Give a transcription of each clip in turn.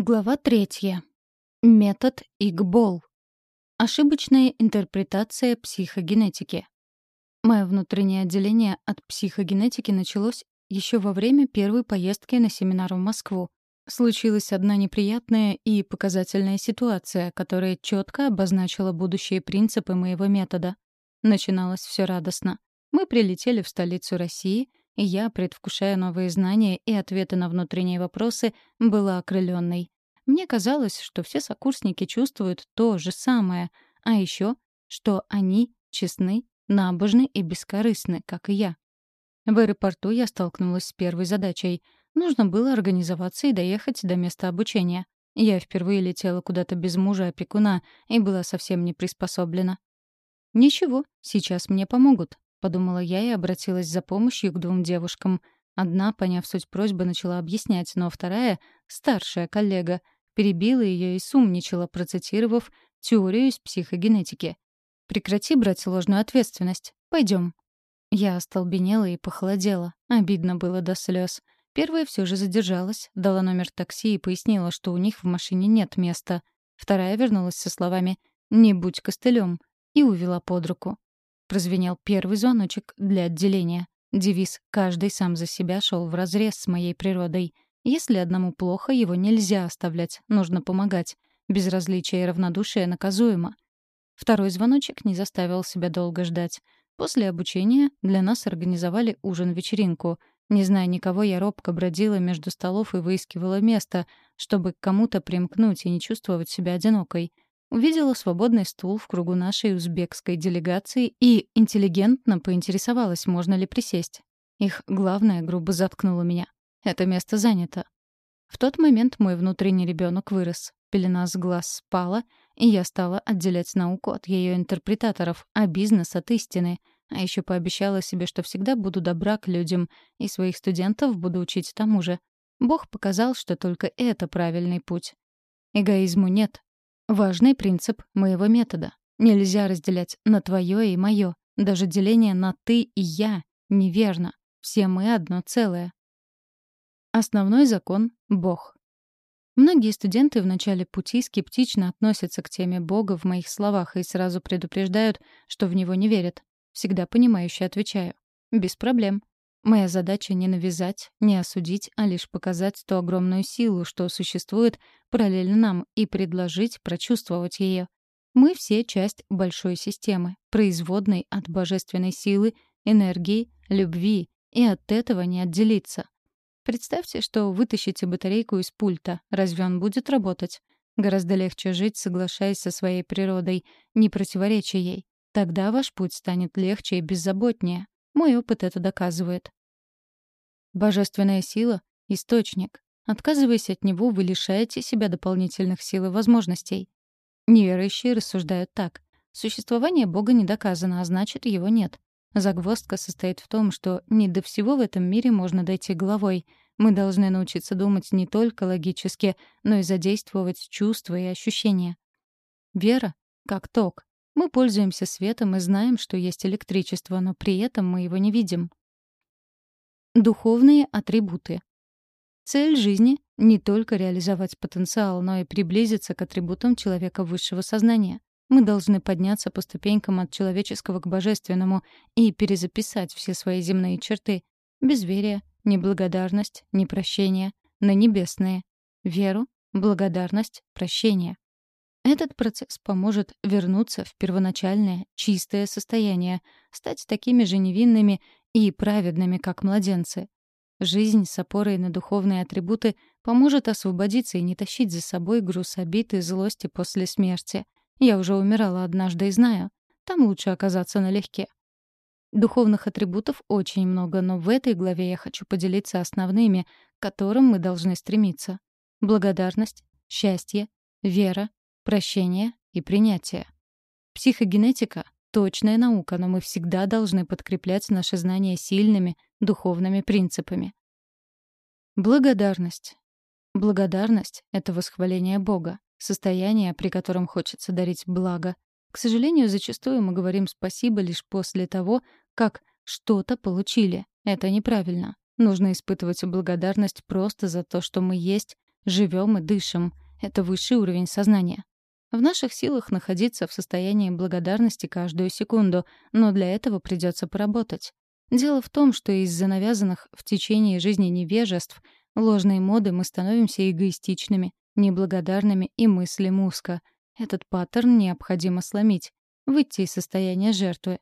Глава третья. Метод Игбол. Ошибочная интерпретация психогенетики. Мое внутреннее отделение от психогенетики началось еще во время первой поездки на семинар в Москву. Случилась одна неприятная и показательная ситуация, которая четко обозначила будущие принципы моего метода. Начиналось все радостно. Мы прилетели в столицу России, я, предвкушая новые знания и ответы на внутренние вопросы, была окрыленной. Мне казалось, что все сокурсники чувствуют то же самое, а еще, что они честны, набожны и бескорыстны, как и я. В аэропорту я столкнулась с первой задачей. Нужно было организоваться и доехать до места обучения. Я впервые летела куда-то без мужа-опекуна и была совсем не приспособлена. «Ничего, сейчас мне помогут», — подумала я и обратилась за помощью к двум девушкам. Одна, поняв суть просьбы, начала объяснять, но вторая, старшая коллега, перебила ее и сумничала, процитировав теорию из психогенетики. «Прекрати брать ложную ответственность. Пойдем». Я остолбенела и похолодела. Обидно было до слез. Первая все же задержалась, дала номер такси и пояснила, что у них в машине нет места. Вторая вернулась со словами «Не будь костылем» и увела под руку. Прозвенел первый звоночек для отделения. Девиз «Каждый сам за себя» шел вразрез с моей природой. Если одному плохо, его нельзя оставлять, нужно помогать. Безразличие и равнодушие наказуемо. Второй звоночек не заставил себя долго ждать. После обучения для нас организовали ужин-вечеринку. Не зная никого, я робко бродила между столов и выискивала место, чтобы к кому-то примкнуть и не чувствовать себя одинокой — Увидела свободный стул в кругу нашей узбекской делегации и интеллигентно поинтересовалась, можно ли присесть. Их главное грубо заткнуло меня. Это место занято. В тот момент мой внутренний ребенок вырос. Пелена с глаз спала, и я стала отделять науку от ее интерпретаторов, а бизнес от истины. А еще пообещала себе, что всегда буду добра к людям, и своих студентов буду учить тому же. Бог показал, что только это правильный путь. Эгоизму нет, Важный принцип моего метода. Нельзя разделять на твое и мое. Даже деление на ты и я неверно. Все мы одно целое. Основной закон — Бог. Многие студенты в начале пути скептично относятся к теме Бога в моих словах и сразу предупреждают, что в него не верят. Всегда понимающе отвечаю. Без проблем. Моя задача не навязать, не осудить, а лишь показать ту огромную силу, что существует параллельно нам, и предложить прочувствовать ее. Мы все часть большой системы, производной от божественной силы, энергии, любви, и от этого не отделиться. Представьте, что вытащите батарейку из пульта. Разве он будет работать? Гораздо легче жить, соглашаясь со своей природой, не противоречия ей. Тогда ваш путь станет легче и беззаботнее. Мой опыт это доказывает. Божественная сила — источник. Отказываясь от него, вы лишаете себя дополнительных сил и возможностей. Неверующие рассуждают так. Существование Бога не доказано, а значит, его нет. Загвоздка состоит в том, что не до всего в этом мире можно дойти головой. Мы должны научиться думать не только логически, но и задействовать чувства и ощущения. Вера — как ток. Мы пользуемся светом и знаем, что есть электричество, но при этом мы его не видим. Духовные атрибуты. Цель жизни — не только реализовать потенциал, но и приблизиться к атрибутам человека высшего сознания. Мы должны подняться по ступенькам от человеческого к божественному и перезаписать все свои земные черты — безверие, неблагодарность, непрощение — на небесные, веру, благодарность, прощение. Этот процесс поможет вернуться в первоначальное, чистое состояние, стать такими же невинными и праведными, как младенцы. Жизнь с опорой на духовные атрибуты поможет освободиться и не тащить за собой груз обид и злости после смерти. Я уже умирала однажды и знаю, там лучше оказаться налегке. Духовных атрибутов очень много, но в этой главе я хочу поделиться основными, к которым мы должны стремиться. Благодарность, счастье, вера, прощение и принятие. Психогенетика — точная наука, но мы всегда должны подкреплять наши знания сильными духовными принципами. Благодарность. Благодарность — это восхваление Бога, состояние, при котором хочется дарить благо. К сожалению, зачастую мы говорим спасибо лишь после того, как что-то получили. Это неправильно. Нужно испытывать благодарность просто за то, что мы есть, живем и дышим. Это высший уровень сознания. В наших силах находиться в состоянии благодарности каждую секунду, но для этого придется поработать. Дело в том, что из-за навязанных в течение жизни невежеств, ложной моды мы становимся эгоистичными, неблагодарными и мыслим узко. Этот паттерн необходимо сломить, выйти из состояния жертвы.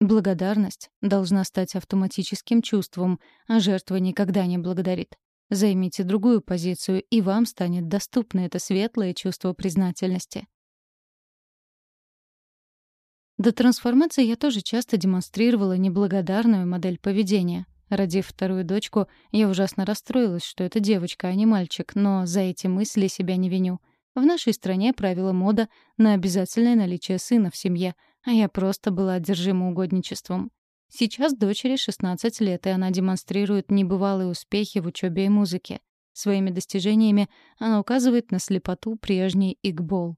Благодарность должна стать автоматическим чувством, а жертва никогда не благодарит. Займите другую позицию, и вам станет доступно это светлое чувство признательности. До трансформации я тоже часто демонстрировала неблагодарную модель поведения. Родив вторую дочку, я ужасно расстроилась, что это девочка, а не мальчик, но за эти мысли себя не виню. В нашей стране правила мода на обязательное наличие сына в семье, а я просто была одержима угодничеством. Сейчас дочери 16 лет, и она демонстрирует небывалые успехи в учебе и музыке. Своими достижениями она указывает на слепоту прежней Игбол.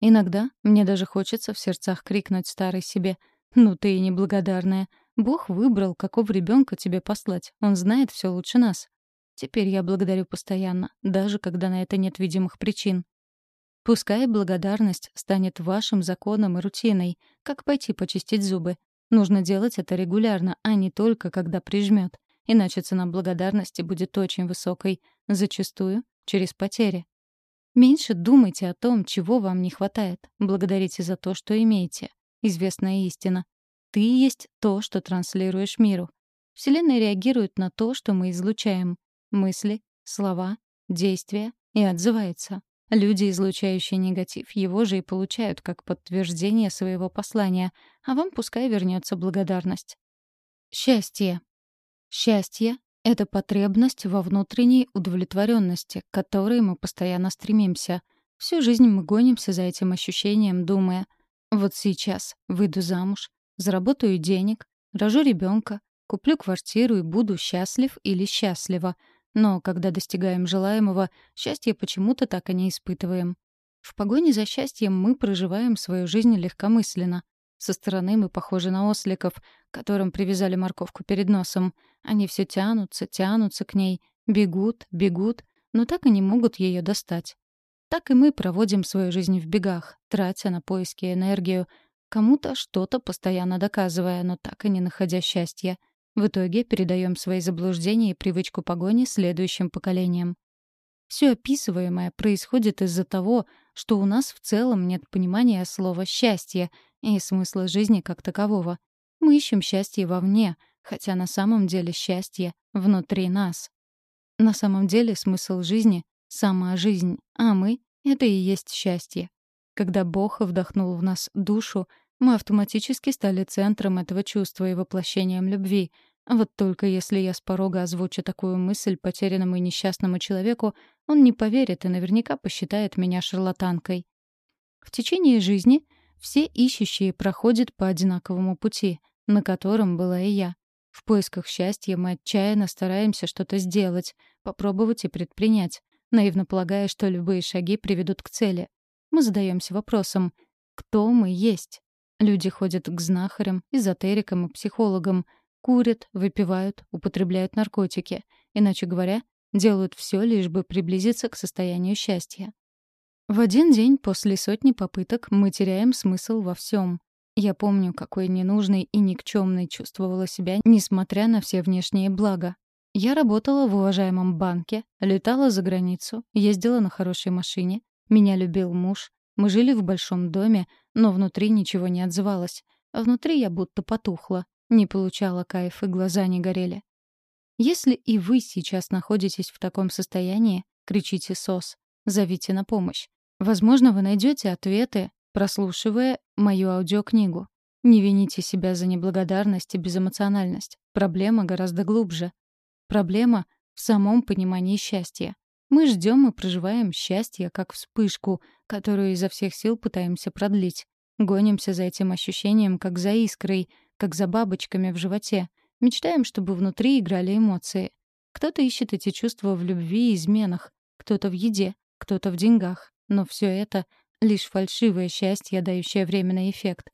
Иногда мне даже хочется в сердцах крикнуть старой себе «Ну ты и неблагодарная! Бог выбрал, какого ребенка тебе послать. Он знает все лучше нас». Теперь я благодарю постоянно, даже когда на это нет видимых причин. Пускай благодарность станет вашим законом и рутиной, как пойти почистить зубы. Нужно делать это регулярно, а не только когда прижмет. Иначе цена благодарности будет очень высокой, зачастую через потери. Меньше думайте о том, чего вам не хватает. Благодарите за то, что имеете. Известная истина. Ты есть то, что транслируешь миру. Вселенная реагирует на то, что мы излучаем. Мысли, слова, действия и отзывается. Люди, излучающие негатив, его же и получают как подтверждение своего послания, а вам пускай вернется благодарность. Счастье. Счастье — это потребность во внутренней удовлетворенности, к которой мы постоянно стремимся. Всю жизнь мы гонимся за этим ощущением, думая, вот сейчас выйду замуж, заработаю денег, рожу ребенка, куплю квартиру и буду счастлив или счастлива — но когда достигаем желаемого, счастья почему-то так и не испытываем. В погоне за счастьем мы проживаем свою жизнь легкомысленно. Со стороны мы похожи на осликов, которым привязали морковку перед носом. Они все тянутся, тянутся к ней, бегут, бегут, но так и не могут ее достать. Так и мы проводим свою жизнь в бегах, тратя на поиски энергию, кому-то что-то постоянно доказывая, но так и не находя счастья — в итоге передаем свои заблуждения и привычку погони следующим поколениям. Все описываемое происходит из-за того, что у нас в целом нет понимания слова «счастье» и смысла жизни как такового. Мы ищем счастье вовне, хотя на самом деле счастье внутри нас. На самом деле смысл жизни — сама жизнь, а мы — это и есть счастье. Когда Бог вдохнул в нас душу, мы автоматически стали центром этого чувства и воплощением любви. Вот только если я с порога озвучу такую мысль потерянному и несчастному человеку, он не поверит и наверняка посчитает меня шарлатанкой. В течение жизни все ищущие проходят по одинаковому пути, на котором была и я. В поисках счастья мы отчаянно стараемся что-то сделать, попробовать и предпринять, наивно полагая, что любые шаги приведут к цели. Мы задаемся вопросом «Кто мы есть?». Люди ходят к знахарям, эзотерикам и психологам, курят, выпивают, употребляют наркотики. Иначе говоря, делают все, лишь бы приблизиться к состоянию счастья. В один день после сотни попыток мы теряем смысл во всем. Я помню, какой ненужной и никчемной чувствовала себя, несмотря на все внешние блага. Я работала в уважаемом банке, летала за границу, ездила на хорошей машине, меня любил муж, мы жили в большом доме, но внутри ничего не отзывалось. Внутри я будто потухла, не получала кайф и глаза не горели. Если и вы сейчас находитесь в таком состоянии, кричите «СОС», зовите на помощь. Возможно, вы найдете ответы, прослушивая мою аудиокнигу. Не вините себя за неблагодарность и безэмоциональность. Проблема гораздо глубже. Проблема в самом понимании счастья. Мы ждем и проживаем счастье как вспышку, которую изо всех сил пытаемся продлить. Гонимся за этим ощущением, как за искрой, как за бабочками в животе. Мечтаем, чтобы внутри играли эмоции. Кто-то ищет эти чувства в любви и изменах, кто-то в еде, кто-то в деньгах. Но все это — лишь фальшивое счастье, дающее временный эффект.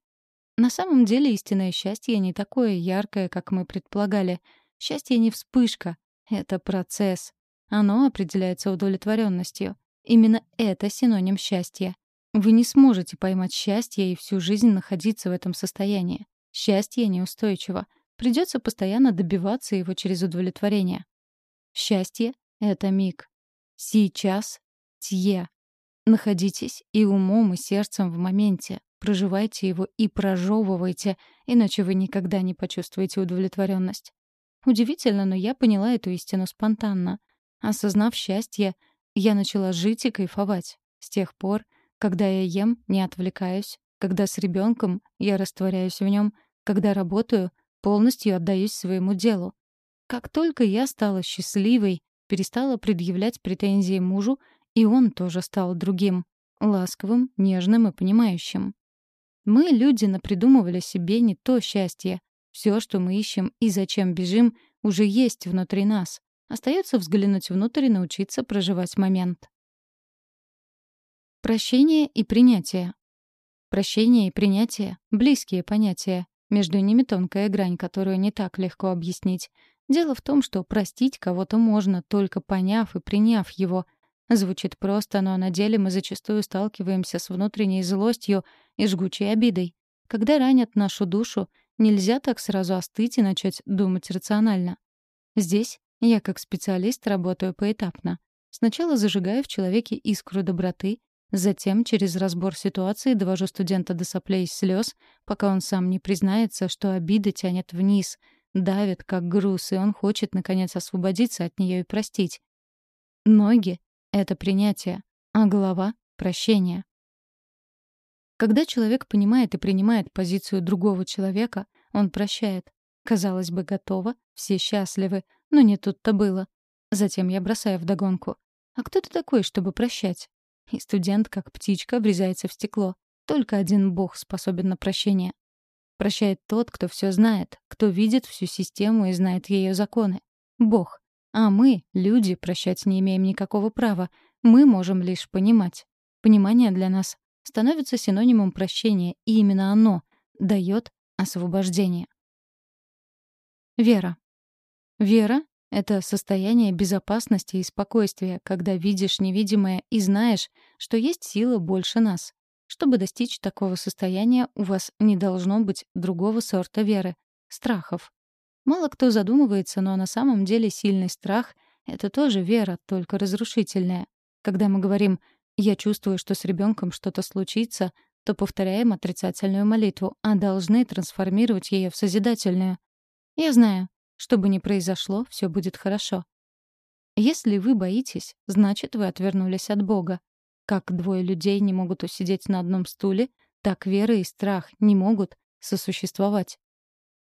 На самом деле истинное счастье не такое яркое, как мы предполагали. Счастье не вспышка, это процесс. Оно определяется удовлетворенностью. Именно это синоним счастья. Вы не сможете поймать счастье и всю жизнь находиться в этом состоянии. Счастье неустойчиво. Придется постоянно добиваться его через удовлетворение. Счастье — это миг. Сейчас — тье. Находитесь и умом, и сердцем в моменте. Проживайте его и прожевывайте, иначе вы никогда не почувствуете удовлетворенность. Удивительно, но я поняла эту истину спонтанно. Осознав счастье, я начала жить и кайфовать. С тех пор, когда я ем, не отвлекаюсь, когда с ребенком я растворяюсь в нем, когда работаю, полностью отдаюсь своему делу. Как только я стала счастливой, перестала предъявлять претензии мужу, и он тоже стал другим, ласковым, нежным и понимающим. Мы, люди, напридумывали себе не то счастье. Все, что мы ищем и зачем бежим, уже есть внутри нас. Остается взглянуть внутрь и научиться проживать момент. Прощение и принятие. Прощение и принятие — близкие понятия. Между ними тонкая грань, которую не так легко объяснить. Дело в том, что простить кого-то можно, только поняв и приняв его, Звучит просто, но на деле мы зачастую сталкиваемся с внутренней злостью и жгучей обидой. Когда ранят нашу душу, нельзя так сразу остыть и начать думать рационально. Здесь я как специалист работаю поэтапно. Сначала зажигаю в человеке искру доброты, затем через разбор ситуации довожу студента до соплей и слез, пока он сам не признается, что обида тянет вниз, давит как груз, и он хочет, наконец, освободиться от нее и простить. Ноги это принятие, а голова — прощение. Когда человек понимает и принимает позицию другого человека, он прощает. Казалось бы, готово, все счастливы, но не тут-то было. Затем я бросаю вдогонку. «А кто ты такой, чтобы прощать?» И студент, как птичка, врезается в стекло. Только один бог способен на прощение. Прощает тот, кто все знает, кто видит всю систему и знает ее законы. Бог. А мы, люди, прощать не имеем никакого права. Мы можем лишь понимать. Понимание для нас становится синонимом прощения, и именно оно дает освобождение. Вера. Вера — это состояние безопасности и спокойствия, когда видишь невидимое и знаешь, что есть сила больше нас. Чтобы достичь такого состояния, у вас не должно быть другого сорта веры — страхов. Мало кто задумывается, но на самом деле сильный страх — это тоже вера, только разрушительная. Когда мы говорим «я чувствую, что с ребенком что-то случится», то повторяем отрицательную молитву, а должны трансформировать ее в созидательную. Я знаю, что бы ни произошло, все будет хорошо. Если вы боитесь, значит, вы отвернулись от Бога. Как двое людей не могут усидеть на одном стуле, так вера и страх не могут сосуществовать.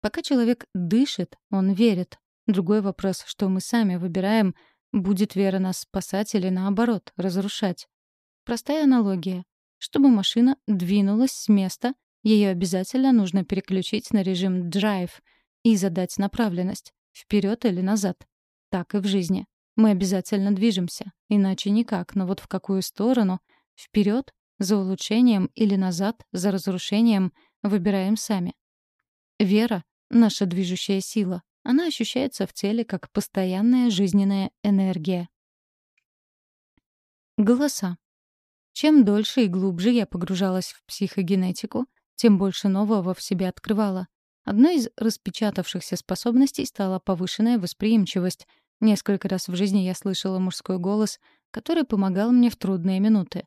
Пока человек дышит, он верит. Другой вопрос, что мы сами выбираем, будет вера нас спасать или, наоборот, разрушать. Простая аналогия. Чтобы машина двинулась с места, ее обязательно нужно переключить на режим drive и задать направленность — вперед или назад. Так и в жизни. Мы обязательно движемся, иначе никак, но вот в какую сторону — вперед за улучшением или назад за разрушением — выбираем сами. Вера наша движущая сила. Она ощущается в теле как постоянная жизненная энергия. Голоса. Чем дольше и глубже я погружалась в психогенетику, тем больше нового в себе открывала. Одной из распечатавшихся способностей стала повышенная восприимчивость. Несколько раз в жизни я слышала мужской голос, который помогал мне в трудные минуты.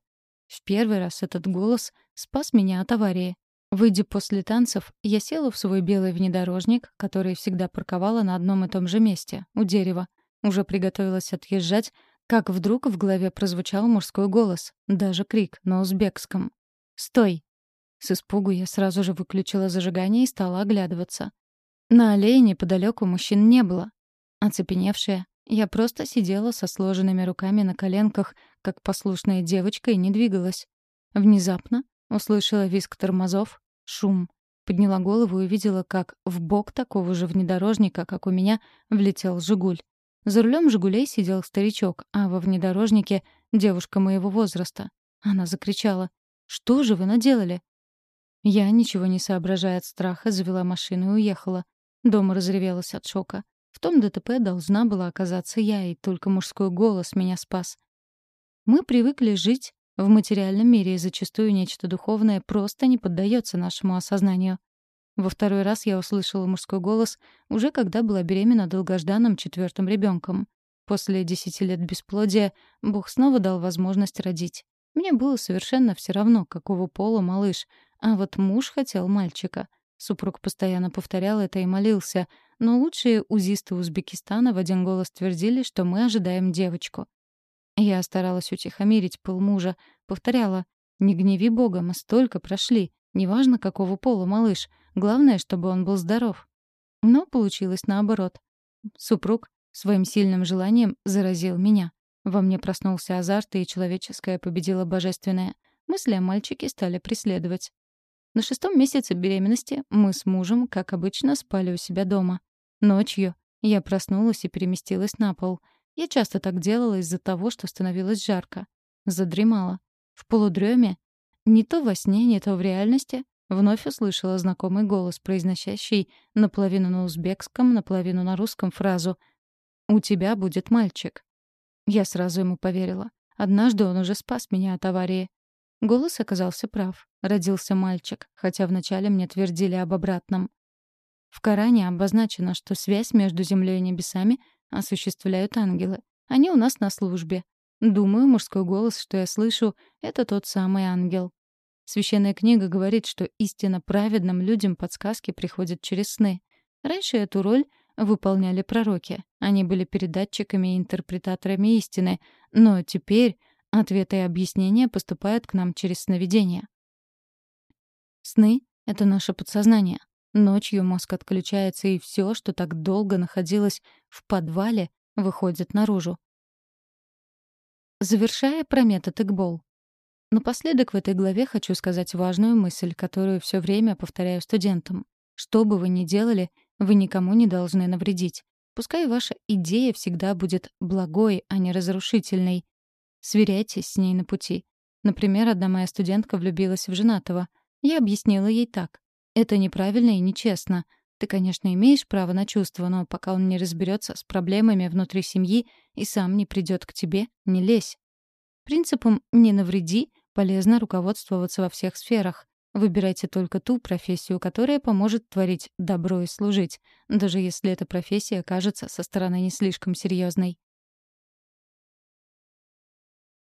В первый раз этот голос спас меня от аварии. Выйдя после танцев, я села в свой белый внедорожник, который всегда парковала на одном и том же месте, у дерева. Уже приготовилась отъезжать, как вдруг в голове прозвучал мужской голос, даже крик на узбекском. «Стой!» С испугу я сразу же выключила зажигание и стала оглядываться. На аллее неподалеку мужчин не было. Оцепеневшая, я просто сидела со сложенными руками на коленках, как послушная девочка, и не двигалась. Внезапно Услышала визг тормозов, шум. Подняла голову и увидела, как в бок такого же внедорожника, как у меня, влетел «Жигуль». За рулем «Жигулей» сидел старичок, а во внедорожнике — девушка моего возраста. Она закричала. «Что же вы наделали?» Я, ничего не соображая от страха, завела машину и уехала. Дома разревелась от шока. В том ДТП должна была оказаться я, и только мужской голос меня спас. Мы привыкли жить в материальном мире, и зачастую нечто духовное просто не поддается нашему осознанию. Во второй раз я услышала мужской голос уже когда была беременна долгожданным четвертым ребенком. После десяти лет бесплодия Бог снова дал возможность родить. Мне было совершенно все равно, какого пола малыш, а вот муж хотел мальчика. Супруг постоянно повторял это и молился, но лучшие узисты Узбекистана в один голос твердили, что мы ожидаем девочку. Я старалась утихомирить пыл мужа, повторяла «Не гневи Бога, мы столько прошли, неважно, какого пола малыш, главное, чтобы он был здоров». Но получилось наоборот. Супруг своим сильным желанием заразил меня. Во мне проснулся азарт, и человеческое победило божественное. Мысли о мальчике стали преследовать. На шестом месяце беременности мы с мужем, как обычно, спали у себя дома. Ночью я проснулась и переместилась на пол. Я часто так делала из-за того, что становилось жарко. Задремала. В полудреме, не то во сне, не то в реальности, вновь услышала знакомый голос, произносящий наполовину на узбекском, наполовину на русском фразу «У тебя будет мальчик». Я сразу ему поверила. Однажды он уже спас меня от аварии. Голос оказался прав. Родился мальчик, хотя вначале мне твердили об обратном. В Коране обозначено, что связь между землей и небесами осуществляют ангелы. Они у нас на службе. Думаю, мужской голос, что я слышу, — это тот самый ангел. Священная книга говорит, что истинно праведным людям подсказки приходят через сны. Раньше эту роль выполняли пророки. Они были передатчиками и интерпретаторами истины. Но теперь ответы и объяснения поступают к нам через сновидения. Сны — это наше подсознание. Ночью мозг отключается, и все, что так долго находилось в подвале, выходит наружу. Завершая про метод Игбол. Напоследок в этой главе хочу сказать важную мысль, которую все время повторяю студентам. Что бы вы ни делали, вы никому не должны навредить. Пускай ваша идея всегда будет благой, а не разрушительной. Сверяйтесь с ней на пути. Например, одна моя студентка влюбилась в женатого. Я объяснила ей так. Это неправильно и нечестно. Ты, конечно, имеешь право на чувства, но пока он не разберется с проблемами внутри семьи и сам не придет к тебе, не лезь. Принципом «не навреди» полезно руководствоваться во всех сферах. Выбирайте только ту профессию, которая поможет творить добро и служить, даже если эта профессия кажется со стороны не слишком серьезной.